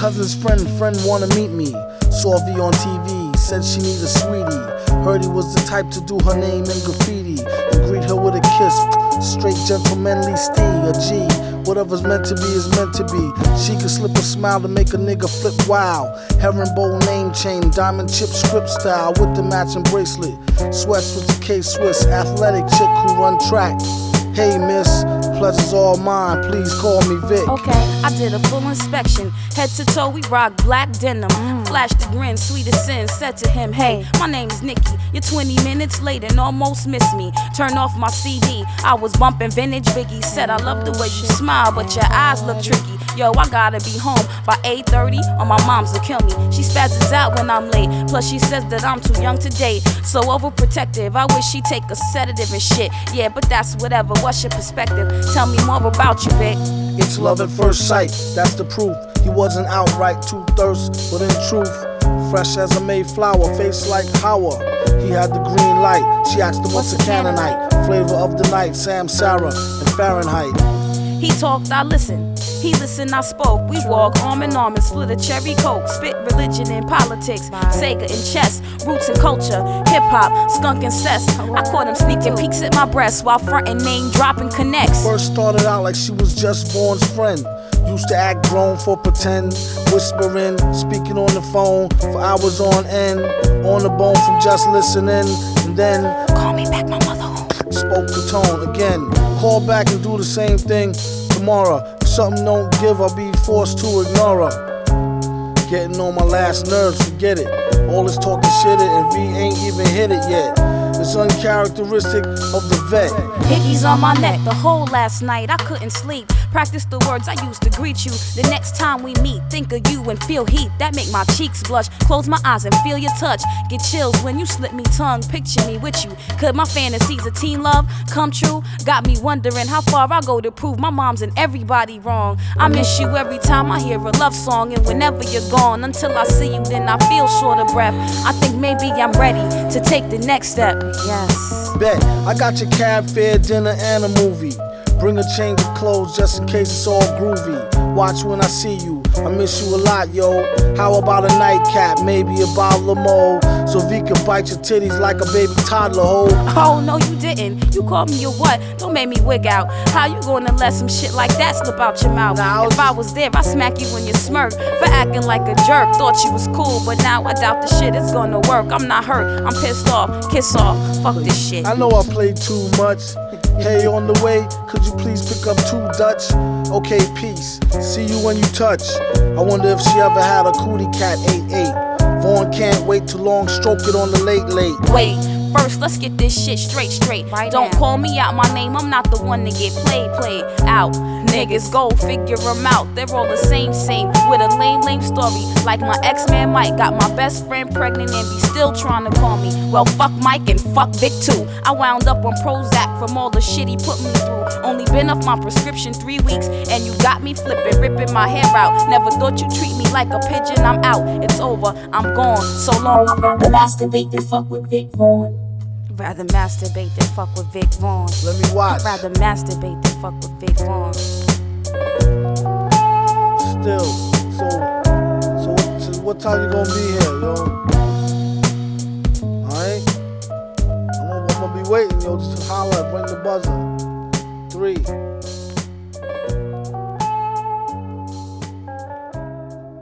business friend, friend wanna meet me. Saw V on TV, said she need a sweetie. Heard he was the type to do her name in graffiti and greet her with a kiss. Straight gentlemanly stee, a G. Whatever's meant to be is meant to be. She can slip a smile to make a nigga flip wow. Herringbone name chain, diamond chip script style with the matching bracelet. Sweats with the K Swiss, athletic chick who run track. Hey miss, pleasure's all mine, please call me Vic. Okay, I did a full inspection. Head to toe, we rock black denim. Mm. Flashed the grin, sweet as sin. Said to him, Hey, my name is Nikki. You're 20 minutes late and almost missed me. Turn off my CD. I was bumping vintage Biggie. Said, I love the way you smile, but your eyes look tricky. Yo, I gotta be home by 8:30 or my mom's will kill me. She spazzes out when I'm late. Plus she says that I'm too young to date. So overprotective. I wish she'd take a sedative and shit. Yeah, but that's whatever. What's your perspective? Tell me more about you, Vic. It's love at first sight. That's the proof. He wasn't outright too thirst, but in truth, fresh as a Mayflower, face like Howard. He had the green light. She asked him what's a Canaanite, flavor of the night, Samsara and Fahrenheit. He talked, I listened. He listened, I spoke. We walk arm in arm and split a cherry coke. Spit religion and politics, Sega and chess, roots and culture, hip hop, skunk and cess. I caught him sneaking peeks at my breast while fronting name dropping connects. First started out like she was just born's friend. Used to act grown for pretend, whispering, speaking on the phone for hours on end, on the bone from just listening, and then call me back, my mother. Spoke the tone again, call back and do the same thing tomorrow. Something don't give, I'll be forced to ignore her. Getting on my last nerves, forget it. All this talking shit and V ain't even hit it yet. It's uncharacteristic of the vet. Hickeys on my neck the whole last night. I couldn't sleep. Practice the words I used to greet you. The next time we meet, think of you and feel heat that make my cheeks blush. Close my eyes and feel your touch. Get chills when you slip me tongue. Picture me with you. Could my fantasies of teen love come true? Got me wondering how far I go to prove my mom's and everybody wrong. I miss you every time I hear a love song, and whenever you're gone, until I see you, then I feel short of breath. I think maybe I'm ready to take the next step. Yes. Bet I got your cab fare, dinner, and a movie. Bring a change of clothes just in case it's all groovy. Watch when I see you. I miss you a lot, yo. How about a nightcap, maybe a bottle of mold, so V can bite your titties like a baby toddler ho. Oh no, you didn't. You called me a what? Don't make me wig out. How you gonna let some shit like that slip out your mouth? Nah, I was if I was there, I'd smack you when you smirk for acting like a jerk. Thought you was cool, but now I doubt the shit is gonna work. I'm not hurt. I'm pissed off. Kiss off. Fuck this shit. I know I played too much. Hey, on the way, could you please pick up two Dutch? Okay, peace. See you when you touch. I wonder if she ever had a cootie cat 8-8. Vaughn can't wait too long, stroke it on the late late. Wait, first let's get this shit straight, straight. Don't call me out my name, I'm not the one to get played, played out. Niggas go figure them out, they're all the same, same. With a lame, lame story. Like my ex man Mike got my best friend pregnant and be still trying to call me. Well, fuck Mike and fuck Vic too. I wound up on Prozac from all the shit he put me through. Only been off my prescription three weeks, and you got me flipping, ripping my hair out. Never thought you'd treat me like a pigeon, I'm out. It's over, I'm gone. So long. I'd rather masturbate than fuck with Vic Vaughn. Rather masturbate than fuck with Vic Vaughn. Let me watch. Rather masturbate than fuck with Vic Vaughn. Still, so, so what, so what time you gonna be here, yo? Alright? I'm gonna, I'm gonna be waiting, yo. Just holler, bring the buzzer. Three,